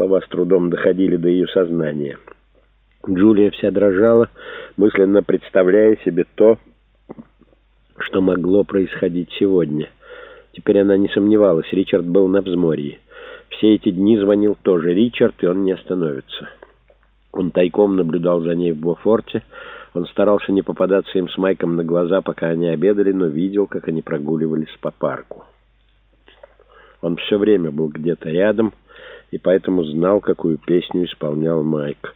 Слова с трудом доходили до ее сознания. Джулия вся дрожала, мысленно представляя себе то, что могло происходить сегодня. Теперь она не сомневалась, Ричард был на взморье. Все эти дни звонил тоже Ричард, и он не остановится. Он тайком наблюдал за ней в Бофорте. Он старался не попадаться им с Майком на глаза, пока они обедали, но видел, как они прогуливались по парку. Он все время был где-то рядом, и поэтому знал, какую песню исполнял Майк.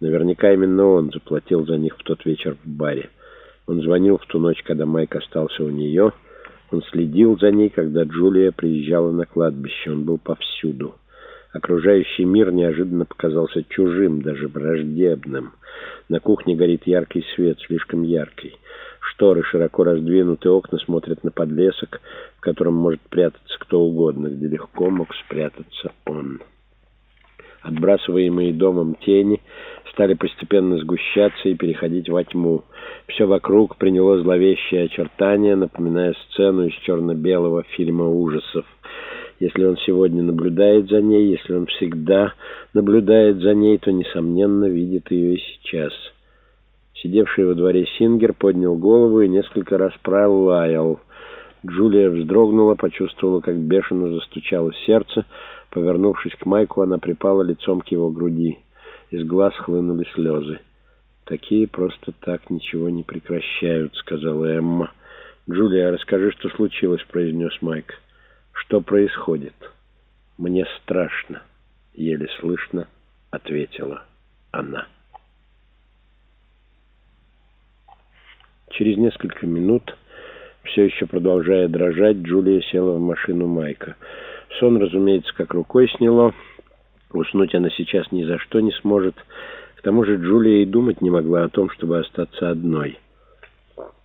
Наверняка именно он заплатил за них в тот вечер в баре. Он звонил в ту ночь, когда Майк остался у нее. Он следил за ней, когда Джулия приезжала на кладбище. Он был повсюду. Окружающий мир неожиданно показался чужим, даже враждебным. На кухне горит яркий свет, слишком яркий. Шторы широко раздвинуты, окна смотрят на подлесок, в котором может прятаться кто угодно, где легко мог спрятаться он. Отбрасываемые домом тени стали постепенно сгущаться и переходить во тьму. Все вокруг приняло зловещее очертание, напоминая сцену из черно-белого фильма ужасов. Если он сегодня наблюдает за ней, если он всегда наблюдает за ней, то, несомненно, видит ее и сейчас. Сидевший во дворе Сингер поднял голову и несколько раз пролаял. Джулия вздрогнула, почувствовала, как бешено застучало сердце. Повернувшись к Майку, она припала лицом к его груди. Из глаз хлынули слезы. «Такие просто так ничего не прекращают», — сказала Эмма. «Джулия, расскажи, что случилось», — произнес Майк. «Что происходит?» «Мне страшно», — еле слышно ответила она. Через несколько минут, все еще продолжая дрожать, Джулия села в машину Майка. Сон, разумеется, как рукой сняло. Уснуть она сейчас ни за что не сможет. К тому же Джулия и думать не могла о том, чтобы остаться одной.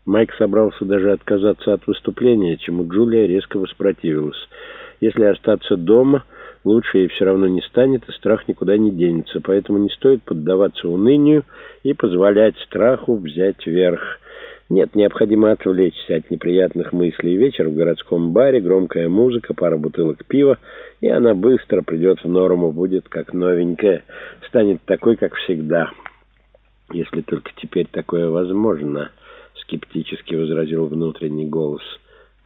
Майк собрался даже отказаться от выступления, чему Джулия резко воспротивилась. Если остаться дома, лучше ей все равно не станет, и страх никуда не денется. Поэтому не стоит поддаваться унынию и позволять страху взять верх. Нет, необходимо отвлечься от неприятных мыслей. Вечер в городском баре, громкая музыка, пара бутылок пива, и она быстро придет в норму, будет как новенькая, станет такой, как всегда. Если только теперь такое возможно скептически возразил внутренний голос.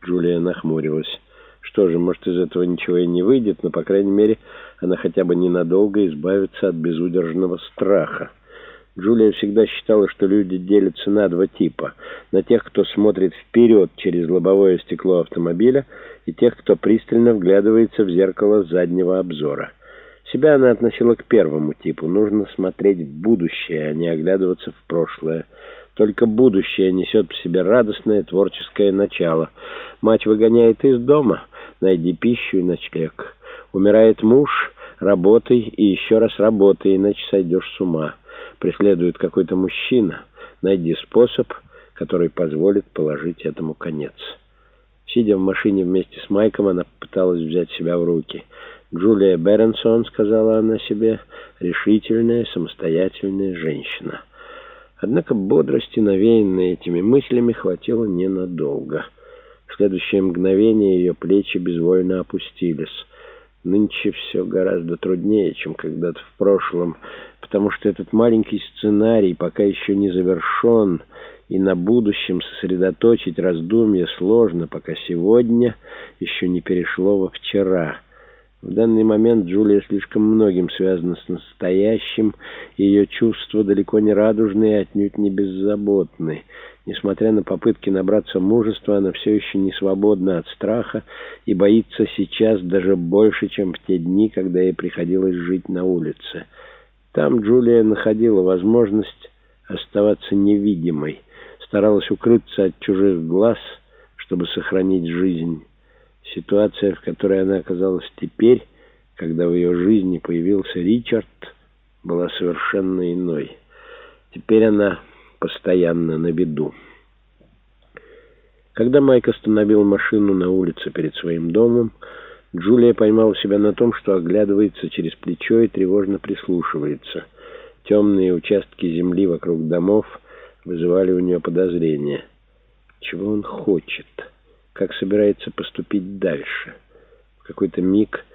Джулия нахмурилась. Что же, может, из этого ничего и не выйдет, но, по крайней мере, она хотя бы ненадолго избавится от безудержного страха. Джулия всегда считала, что люди делятся на два типа. На тех, кто смотрит вперед через лобовое стекло автомобиля, и тех, кто пристально вглядывается в зеркало заднего обзора. Себя она относила к первому типу. Нужно смотреть в будущее, а не оглядываться в прошлое. Только будущее несет в себе радостное творческое начало. Мать выгоняет из дома, найди пищу и ночлег. Умирает муж, работай и еще раз работай, иначе сойдешь с ума. Преследует какой-то мужчина, найди способ, который позволит положить этому конец. Сидя в машине вместе с Майком, она пыталась взять себя в руки. «Джулия Беренсон», — сказала она себе, — «решительная, самостоятельная женщина». Однако бодрости, навеянной этими мыслями, хватило ненадолго. В следующее мгновение ее плечи безвольно опустились. Нынче все гораздо труднее, чем когда-то в прошлом, потому что этот маленький сценарий пока еще не завершен, и на будущем сосредоточить раздумья сложно, пока сегодня еще не перешло во вчера — в данный момент Джулия слишком многим связана с настоящим, ее чувства далеко не радужные и отнюдь не беззаботны. Несмотря на попытки набраться мужества, она все еще не свободна от страха и боится сейчас даже больше, чем в те дни, когда ей приходилось жить на улице. Там Джулия находила возможность оставаться невидимой, старалась укрыться от чужих глаз, чтобы сохранить жизнь. Ситуация, в которой она оказалась теперь, когда в ее жизни появился Ричард, была совершенно иной. Теперь она постоянно на виду. Когда Майк остановил машину на улице перед своим домом, Джулия поймала себя на том, что оглядывается через плечо и тревожно прислушивается. Темные участки земли вокруг домов вызывали у нее подозрения. Чего он хочет? Как собирается поступить дальше. В какой-то миг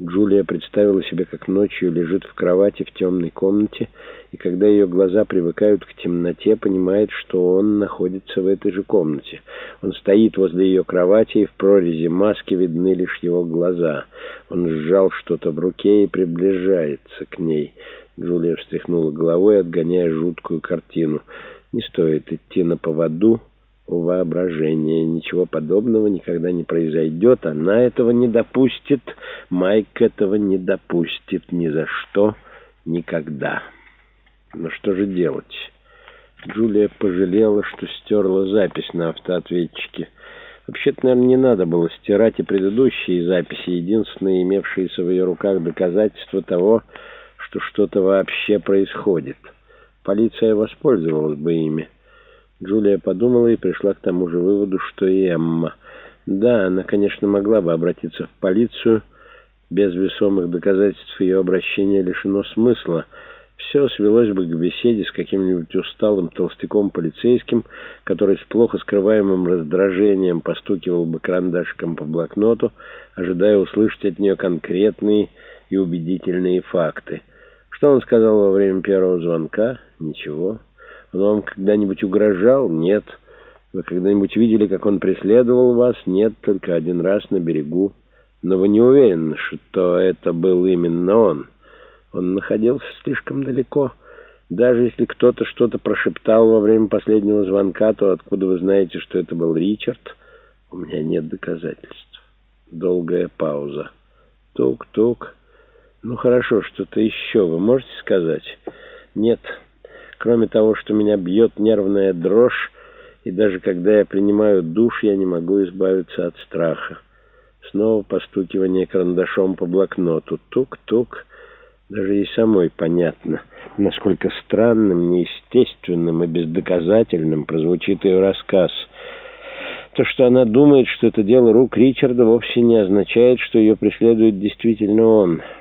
Джулия представила себе, как ночью лежит в кровати в темной комнате, и когда ее глаза привыкают к темноте, понимает, что он находится в этой же комнате. Он стоит возле ее кровати, и в прорези маски видны лишь его глаза. Он сжал что-то в руке и приближается к ней. Джулия встряхнула головой, отгоняя жуткую картину. «Не стоит идти на поводу» воображения. Ничего подобного никогда не произойдет. Она этого не допустит. Майк этого не допустит ни за что, никогда. Но что же делать? Джулия пожалела, что стерла запись на автоответчике. Вообще-то, наверное, не надо было стирать и предыдущие записи, единственные имевшиеся в ее руках доказательства того, что что-то вообще происходит. Полиция воспользовалась бы ими. Джулия подумала и пришла к тому же выводу, что и Эмма. Да, она, конечно, могла бы обратиться в полицию. Без весомых доказательств ее обращение лишено смысла. Все свелось бы к беседе с каким-нибудь усталым толстяком-полицейским, который с плохо скрываемым раздражением постукивал бы карандашиком по блокноту, ожидая услышать от нее конкретные и убедительные факты. Что он сказал во время первого звонка? Ничего. Он вам когда-нибудь угрожал? Нет. Вы когда-нибудь видели, как он преследовал вас? Нет, только один раз на берегу. Но вы не уверены, что это был именно он. Он находился слишком далеко. Даже если кто-то что-то прошептал во время последнего звонка, то откуда вы знаете, что это был Ричард? У меня нет доказательств. Долгая пауза. Тук-тук. Ну хорошо, что-то еще вы можете сказать? Нет. Кроме того, что меня бьет нервная дрожь, и даже когда я принимаю душ, я не могу избавиться от страха. Снова постукивание карандашом по блокноту. Тук-тук. Даже ей самой понятно, насколько странным, неестественным и бездоказательным прозвучит ее рассказ. То, что она думает, что это дело рук Ричарда, вовсе не означает, что ее преследует действительно он —